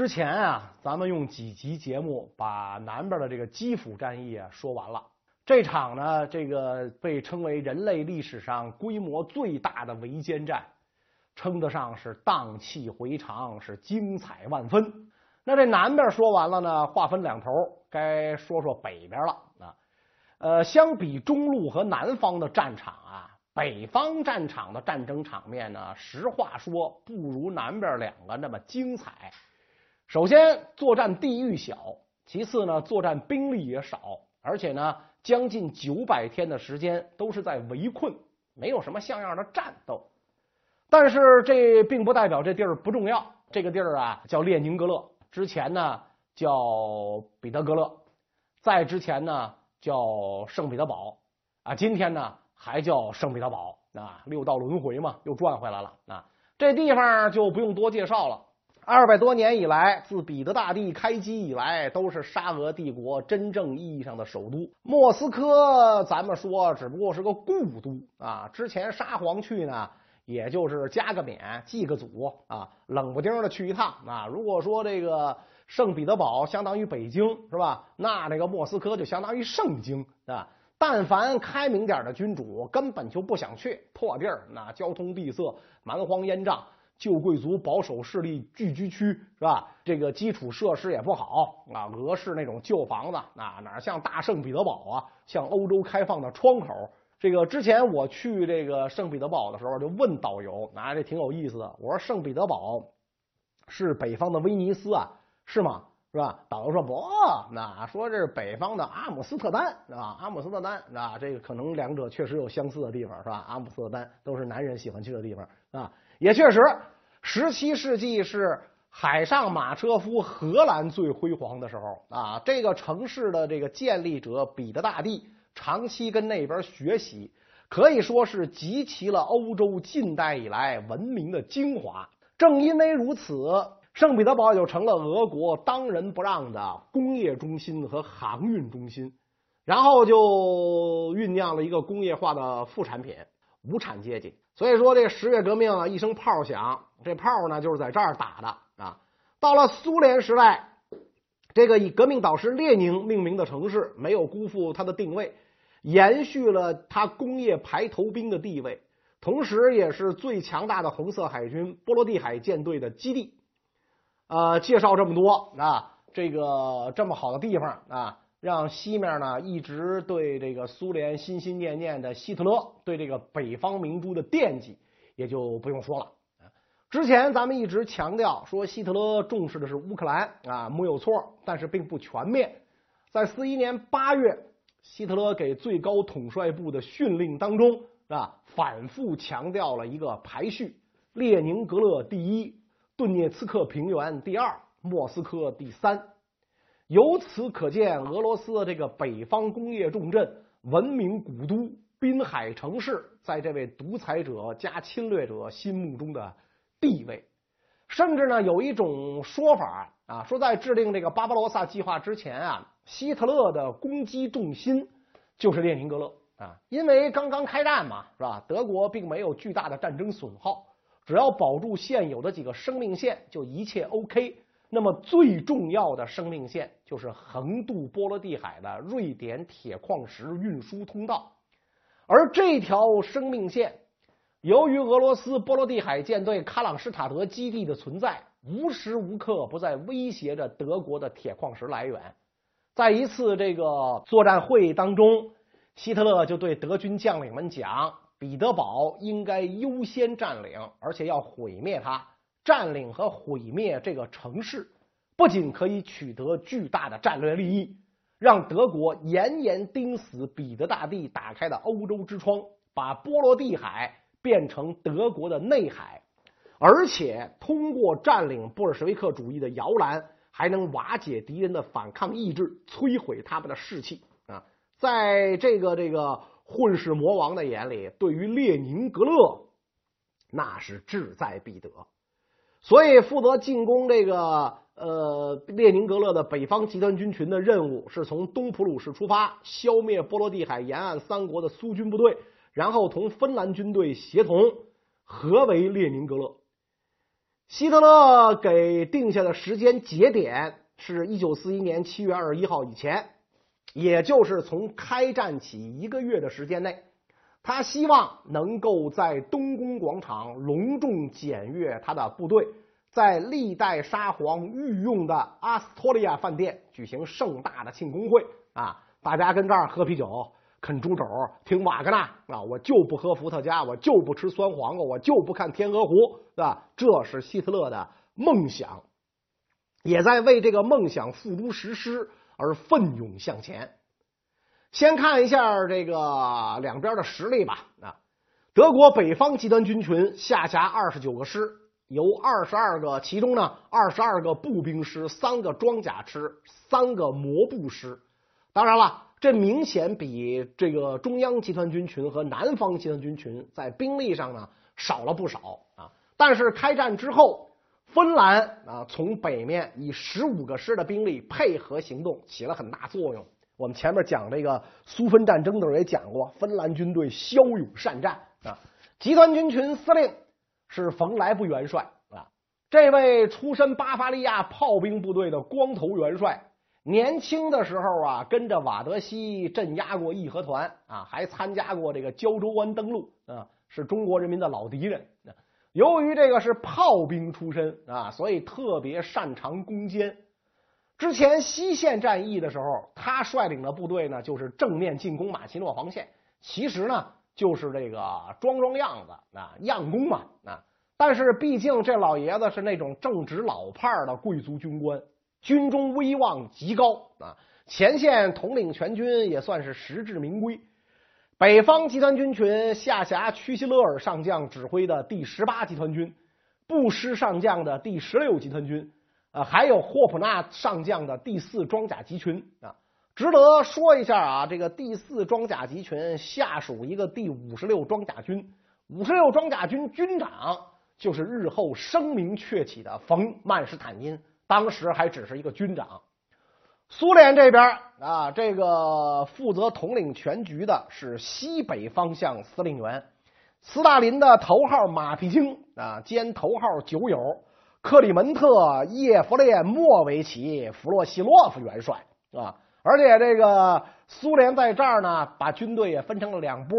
之前啊，咱们用几集节目把南边的这个基辅战役啊说完了。这场呢，这个被称为人类历史上规模最大的围歼战，称得上是荡气回肠，是精彩万分。那这南边说完了呢，划分两头，该说说北边了啊。呃，相比中路和南方的战场啊，北方战场的战争场面呢，实话说不如南边两个那么精彩。首先，作战地域小；其次呢，作战兵力也少，而且呢，将近九百天的时间都是在围困，没有什么像样的战斗。但是这并不代表这地儿不重要。这个地儿啊，叫列宁格勒，之前呢叫彼得格勒，在之前呢叫圣彼得堡，啊，今天呢还叫圣彼得堡啊，六道轮回嘛，又转回来了啊。这地方就不用多介绍了。二百多年以来，自彼得大帝开基以来，都是沙俄帝国真正意义上的首都。莫斯科，咱们说只不过是个故都啊。之前沙皇去呢，也就是加个冕、祭个祖啊，冷不丁的去一趟啊。如果说这个圣彼得堡相当于北京是吧？那这个莫斯科就相当于圣经啊。但凡开明点的君主，根本就不想去破地儿，那交通闭塞，蛮荒烟瘴。旧贵族保守势力聚居区是吧？这个基础设施也不好啊，俄式那种旧房子啊，哪像大圣彼得堡啊？像欧洲开放的窗口。这个之前我去这个圣彼得堡的时候，就问导游啊，这挺有意思的。我说圣彼得堡是北方的威尼斯啊，是吗？是吧？导游说不，那说这是北方的阿姆斯特丹啊，阿姆斯特丹啊，这个可能两者确实有相似的地方是吧？阿姆斯特丹都是男人喜欢去的地方啊。也确实，十七世纪是海上马车夫荷兰最辉煌的时候啊。这个城市的这个建立者彼得大帝长期跟那边学习，可以说是集齐了欧洲近代以来文明的精华。正因为如此，圣彼得堡就成了俄国当仁不让的工业中心和航运中心，然后就酝酿了一个工业化的副产品——无产阶级。所以说，这十月革命啊，一声炮响，这炮呢就是在这儿打的啊。到了苏联时代，这个以革命导师列宁命名的城市，没有辜负它的定位，延续了它工业排头兵的地位，同时也是最强大的红色海军波罗的海舰队的基地。呃，介绍这么多啊，这个这么好的地方啊。让西面呢一直对这个苏联心心念念的希特勒对这个北方明珠的惦记也就不用说了。之前咱们一直强调说希特勒重视的是乌克兰啊，没有错，但是并不全面。在四一年八月，希特勒给最高统帅部的训令当中啊，反复强调了一个排序：列宁格勒第一，顿涅茨克平原第二，莫斯科第三。由此可见，俄罗斯的这个北方工业重镇、文明古都、滨海城市，在这位独裁者加侵略者心目中的地位。甚至呢，有一种说法啊，说在制定这个巴巴罗萨计划之前啊，希特勒的攻击重心就是列宁格勒啊，因为刚刚开战嘛，是吧？德国并没有巨大的战争损耗，只要保住现有的几个生命线，就一切 OK。那么最重要的生命线就是横渡波罗的海的瑞典铁矿石运输通道，而这条生命线，由于俄罗斯波罗的海舰队卡朗施塔德基地的存在，无时无刻不在威胁着德国的铁矿石来源。在一次这个作战会议当中，希特勒就对德军将领们讲：“彼得堡应该优先占领，而且要毁灭它。”占领和毁灭这个城市，不仅可以取得巨大的战略利益，让德国严严盯死彼得大帝打开的欧洲之窗，把波罗的海变成德国的内海，而且通过占领布尔什维克主义的摇篮，还能瓦解敌人的反抗意志，摧毁他们的士气啊！在这个这个混世魔王的眼里，对于列宁格勒，那是志在必得。所以，负责进攻这个呃列宁格勒的北方集团军群的任务，是从东普鲁士出发，消灭波罗的海沿岸三国的苏军部队，然后同芬兰军队协同合围列宁格勒。希特勒给定下的时间节点是一九四一年七月二十一号以前，也就是从开战起一个月的时间内，他希望能够在东宫广场隆重检阅他的部队，在历代沙皇御用的阿斯托利亚饭店举行盛大的庆功会啊！大家跟这儿喝啤酒。啃猪肘，听瓦格纳啊！我就不喝伏特加，我就不吃酸黄瓜，我就不看天鹅湖，是吧？这是希特勒的梦想，也在为这个梦想付诸实施而奋勇向前。先看一下这个两边的实力吧。啊，德国北方集团军群下辖二十九个师，由二十二个，其中呢二十二个步兵师，三个装甲师，三个摩步师。当然了。这明显比这个中央集团军群和南方集团军群在兵力上呢少了不少啊！但是开战之后，芬兰啊从北面以十五个师的兵力配合行动，起了很大作用。我们前面讲这个苏芬战争的时候也讲过，芬兰军队骁勇善战啊！集团军群司令是冯莱布元帅啊，这位出身巴伐利亚炮兵部队的光头元帅。年轻的时候啊，跟着瓦德西镇压过义和团啊，还参加过这个胶州湾登陆啊，是中国人民的老敌人。由于这个是炮兵出身啊，所以特别擅长攻坚。之前西线战役的时候，他率领的部队呢，就是正面进攻马奇诺防线，其实呢，就是这个装装样子啊，样攻嘛啊。但是毕竟这老爷子是那种正直老派的贵族军官。军中威望极高啊，前线统领全军也算是实至名归。北方集团军群下辖屈希勒尔上将指挥的第十八集团军，布施上将的第十六集团军，啊，还有霍普纳上将的第四装甲集群啊。值得说一下啊，这个第四装甲集群下属一个第五十六装甲军，五十六装甲军军长就是日后声名鹊起的冯曼施坦因。当时还只是一个军长。苏联这边啊，这个负责统领全局的是西北方向司令员斯大林的头号马屁精啊，兼头号酒友克里门特叶弗列莫维奇弗洛西洛夫元帅啊。而且这个苏联在这儿呢，把军队也分成了两波，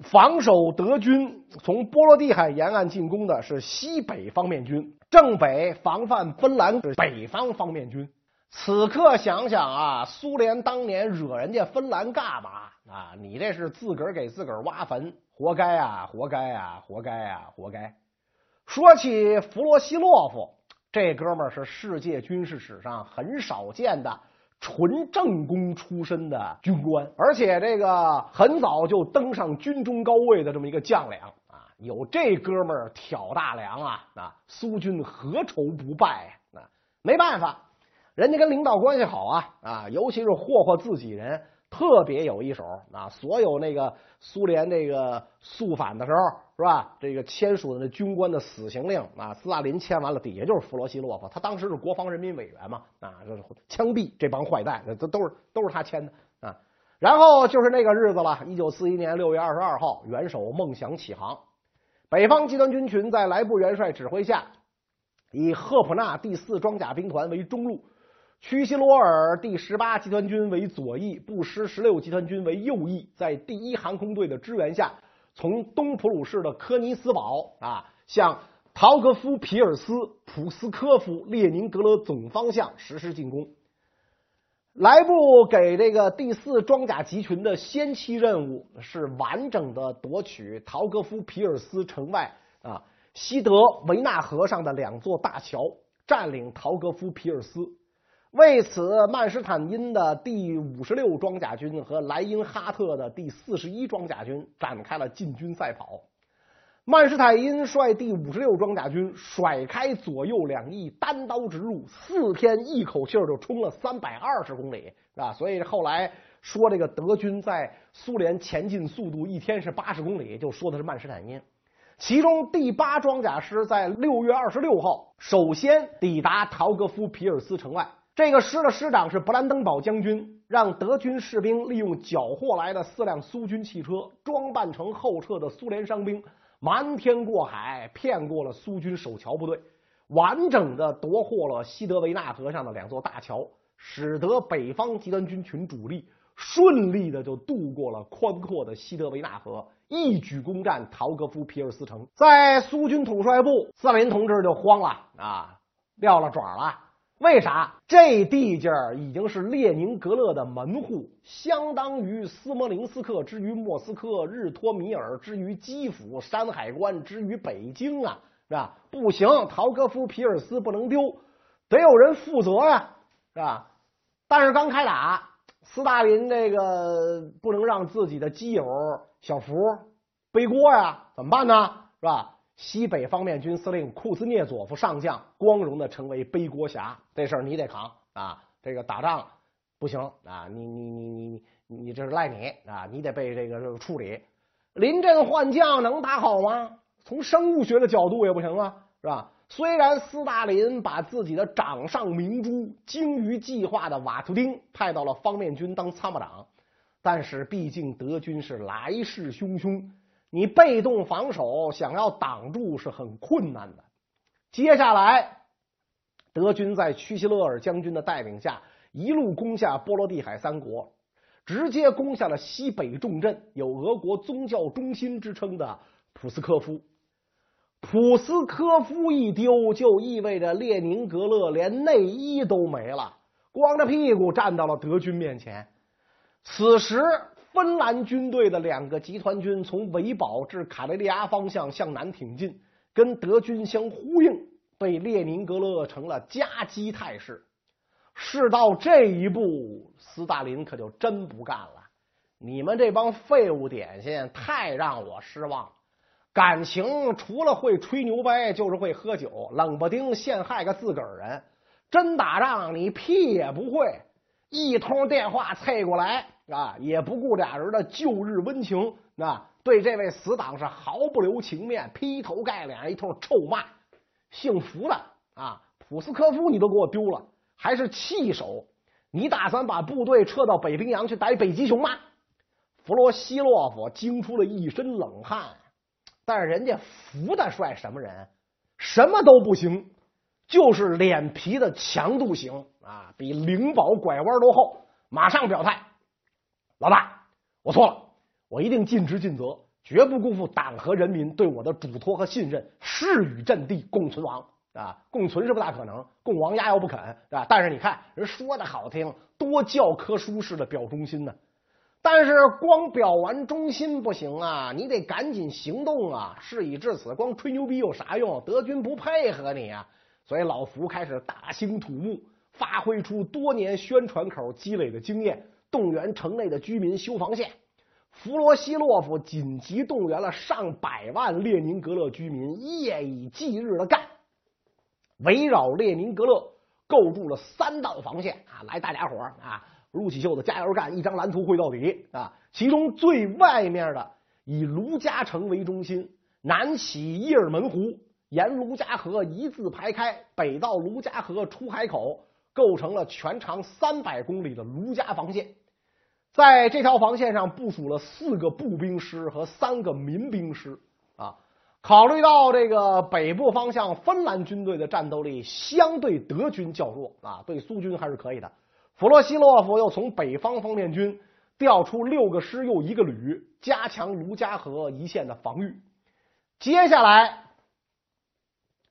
防守德军从波罗的海沿岸进攻的是西北方面军。正北防范芬兰北方方面军。此刻想想啊，苏联当年惹人家芬兰干嘛啊？你这是自个儿给自个儿挖坟，活该啊！活该啊！活该啊！活该！说起弗罗西洛夫，这哥们儿是世界军事史上很少见的纯正宫出身的军官，而且这个很早就登上军中高位的这么一个将领啊。有这哥们儿挑大梁啊，啊，苏军何愁不败啊？没办法，人家跟领导关系好啊，啊，尤其是霍霍自己人，特别有一手啊。所有那个苏联这个肃反的时候，是吧？这个签署的那军官的死刑令啊，斯大林签完了，底下就是弗罗西洛夫，他当时是国防人民委员嘛，啊，就是枪毙这帮坏蛋，这都是都是他签的啊。然后就是那个日子了，一九四一年六月二十二号，元首梦想起航。北方集团军群在莱布元帅指挥下，以赫普纳第四装甲兵团为中路，屈希罗尔第十八集团军为左翼，布什十六集团军为右翼，在第一航空队的支援下，从东普鲁士的科尼斯堡啊，向陶格夫皮尔斯、普斯科夫、列宁格勒总方向实施进攻。莱布给这个第四装甲集群的先期任务是完整的夺取陶格夫皮尔斯城外啊西德维纳河上的两座大桥，占领陶格夫皮尔斯。为此，曼施坦因的第五十六装甲军和莱因哈特的第四十一装甲军展开了进军赛跑。曼施坦因率第五十六装甲军甩开左右两翼，单刀直入，四天一口气就冲了三百二十公里，是吧？所以后来说这个德军在苏联前进速度一天是八十公里，就说的是曼施坦因。其中第八装甲师在六月二十六号首先抵达陶格夫皮尔斯城外，这个师的师长是勃兰登堡将军，让德军士兵利用缴获来的四辆苏军汽车，装扮成后撤的苏联伤兵。瞒天过海，骗过了苏军守桥部队，完整的夺获了西德维纳河上的两座大桥，使得北方集团军群主力顺利的就渡过了宽阔的西德维纳河，一举攻占陶格夫皮尔斯城。在苏军统帅部，斯大林同志就慌了啊，撂了爪了。为啥？这地界儿已经是列宁格勒的门户，相当于斯摩棱斯克之于莫斯科，日托米尔之于基辅，山海关之于北京啊，是吧？不行，陶格夫皮尔斯不能丢，得有人负责呀，是吧？但是刚开打，斯大林这个不能让自己的基友小福背锅呀，怎么办呢？是吧？西北方面军司令库兹涅佐夫上将光荣的成为背锅侠，这事儿你得扛啊！这个打仗不行啊，你你你你你你这是赖你啊！你得被这个这个处理。临阵换将能打好吗？从生物学的角度也不行啊，是吧？虽然斯大林把自己的掌上明珠、精于计划的瓦图丁派到了方面军当参谋长，但是毕竟德军是来势汹汹。你被动防守，想要挡住是很困难的。接下来，德军在屈希勒尔将军的带领下，一路攻下波罗的海三国，直接攻下了西北重镇，有俄国宗教中心之称的普斯科夫。普斯科夫一丢，就意味着列宁格勒连内衣都没了，光着屁股站到了德军面前。此时。芬兰军队的两个集团军从维堡至卡雷利亚方向向南挺进，跟德军相呼应，被列宁格勒成了夹击态势。事到这一步，斯大林可就真不干了。你们这帮废物点心，太让我失望。感情除了会吹牛掰，就是会喝酒，冷不丁陷害个自个儿人。真打仗，你屁也不会。一通电话催过来。啊，也不顾俩人的旧日温情，啊，对这位死党是毫不留情面，劈头盖脸一通臭骂。姓福的啊，普斯科夫你都给我丢了，还是弃守？你打算把部队撤到北冰洋去逮北极熊吗？弗罗西洛夫惊出了一身冷汗。但是人家福大帅什么人？什么都不行，就是脸皮的强度行啊，比灵宝拐弯都厚。马上表态。老大，我错了，我一定尽职尽责，绝不辜负党和人民对我的嘱托和信任，誓与阵地共存亡啊！共存是不大可能，共亡压又不肯，啊！但是你看人说的好听，多教科书式的表忠心呢。但是光表完忠心不行啊，你得赶紧行动啊！事已至此，光吹牛逼有啥用？德军不配合你啊！所以老福开始大兴土木，发挥出多年宣传口积累的经验。动员城内的居民修防线，弗罗西洛夫紧急动员了上百万列宁格勒居民，夜以继日的干，围绕列宁格勒构筑了三道防线啊！来，大家伙啊，撸起袖子加油干，一张蓝图绘到底啊！其中最外面的以卢家城为中心，南起伊尔门湖，沿卢家河一字排开，北到卢家河出海口。构成了全长三百公里的卢家防线，在这条防线上部署了四个步兵师和三个民兵师啊。考虑到这个北部方向芬兰军队的战斗力相对德军较弱啊，对苏军还是可以的。弗洛西洛夫又从北方方面军调出六个师又一个旅，加强卢家河一线的防御。接下来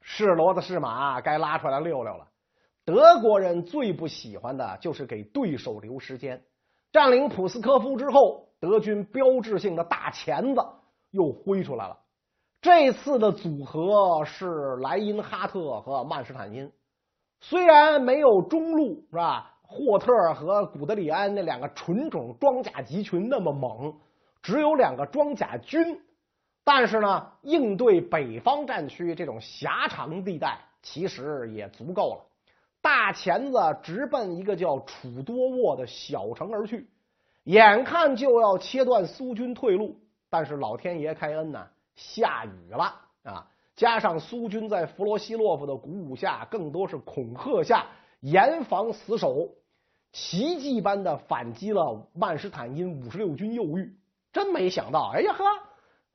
是骡子是马，该拉出来溜溜了。德国人最不喜欢的就是给对手留时间。占领普斯科夫之后，德军标志性的大钳子又挥出来了。这次的组合是莱因哈特和曼施坦因，虽然没有中路是吧？霍特和古德里安那两个纯种装甲集群那么猛，只有两个装甲军，但是呢，应对北方战区这种狭长地带，其实也足够了。大钳子直奔一个叫楚多沃的小城而去，眼看就要切断苏军退路，但是老天爷开恩呐，下雨了啊！加上苏军在弗罗西洛夫的鼓舞下，更多是恐吓下，严防死守，奇迹般的反击了曼施坦因五十六军右翼。真没想到，哎呀呵，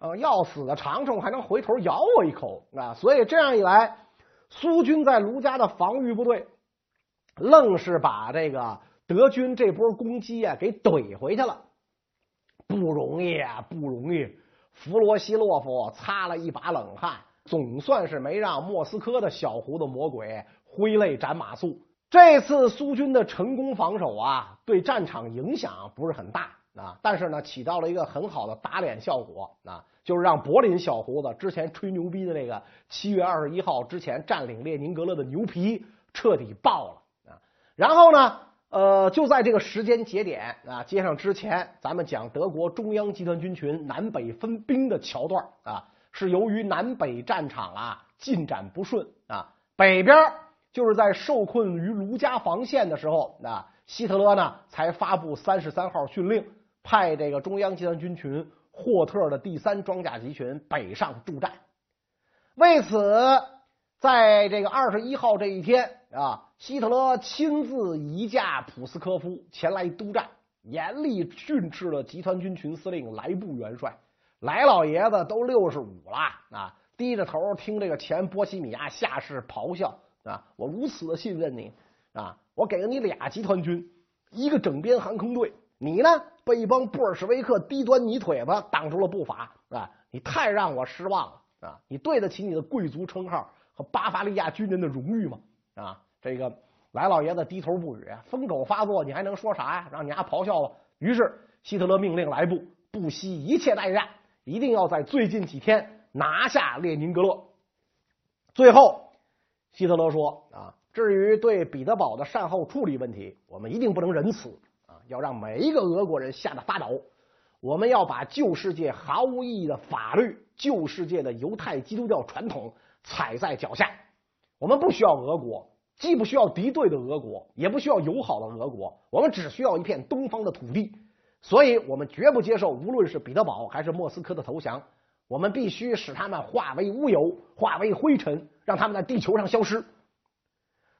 呃，要死的长虫还能回头咬我一口啊！所以这样一来。苏军在卢家的防御部队，愣是把这个德军这波攻击啊给怼回去了。不容易啊，不容易！弗罗西洛夫擦了一把冷汗，总算是没让莫斯科的小胡子魔鬼挥泪斩马谡。这次苏军的成功防守啊，对战场影响不是很大啊，但是呢，起到了一个很好的打脸效果啊，就是让柏林小胡子之前吹牛逼的那个七月二十一号之前占领列宁格勒的牛皮彻底爆了啊。然后呢？呃，就在这个时间节点啊，接上之前咱们讲德国中央集团军群南北分兵的桥段啊，是由于南北战场啊进展不顺啊，北边就是在受困于卢家防线的时候啊，希特勒呢才发布三十三号训令，派这个中央集团军群霍特的第三装甲集群北上助战。为此，在这个二十一号这一天啊。希特勒亲自移驾普斯科夫前来督战，严厉训斥了集团军群司令莱布元帅。莱老爷子都六十五了啊，低着头听这个前波西米亚下士咆哮啊！我如此的信任你啊！我给了你俩集团军，一个整编航空队，你呢被一帮布尔什维克低端泥腿子挡住了步伐啊！你太让我失望了啊！你对得起你的贵族称号和巴伐利亚军人的荣誉吗？啊！这个莱老爷子低头不语，疯狗发作，你还能说啥呀？让你丫咆哮吧！于是希特勒命令莱布不惜一切代价，一定要在最近几天拿下列宁格勒。最后，希特勒说：“啊，至于对彼得堡的善后处理问题，我们一定不能仁慈，要让每一个俄国人吓得发抖。我们要把旧世界毫无意义的法律、旧世界的犹太基督教传统踩在脚下。我们不需要俄国。”既不需要敌对的俄国，也不需要友好的俄国，我们只需要一片东方的土地。所以，我们绝不接受无论是彼得堡还是莫斯科的投降。我们必须使他们化为乌有，化为灰尘，让他们在地球上消失。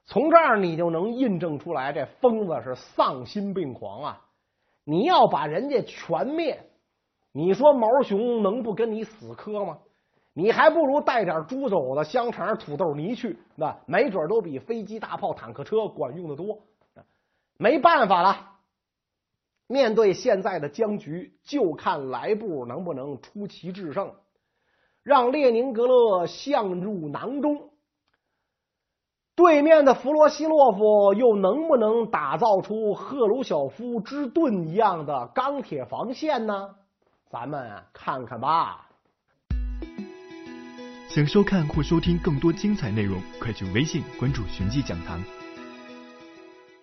从这儿，你就能印证出来，这疯子是丧心病狂啊！你要把人家全灭，你说毛熊能不跟你死磕吗？你还不如带点猪肘子、香肠、土豆泥去，那没准都比飞机、大炮、坦克车管用的多。没办法了，面对现在的僵局，就看莱布能不能出奇制胜，让列宁格勒陷入囊中。对面的弗罗西洛夫又能不能打造出赫鲁晓夫之盾一样的钢铁防线呢？咱们看看吧。想收看或收听更多精彩内容，快去微信关注“寻迹讲堂”。